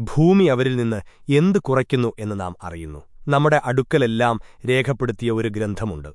ഭൂമി അവരിൽ നിന്ന് എന്ത് കുറയ്ക്കുന്നു എന്ന് നാം അറിയുന്നു. നമ്മുടെ അടുക്കലെല്ലാം രേഖപ്പെടുത്തിയ ഒരു ഗ്രന്ഥമുണ്ട്.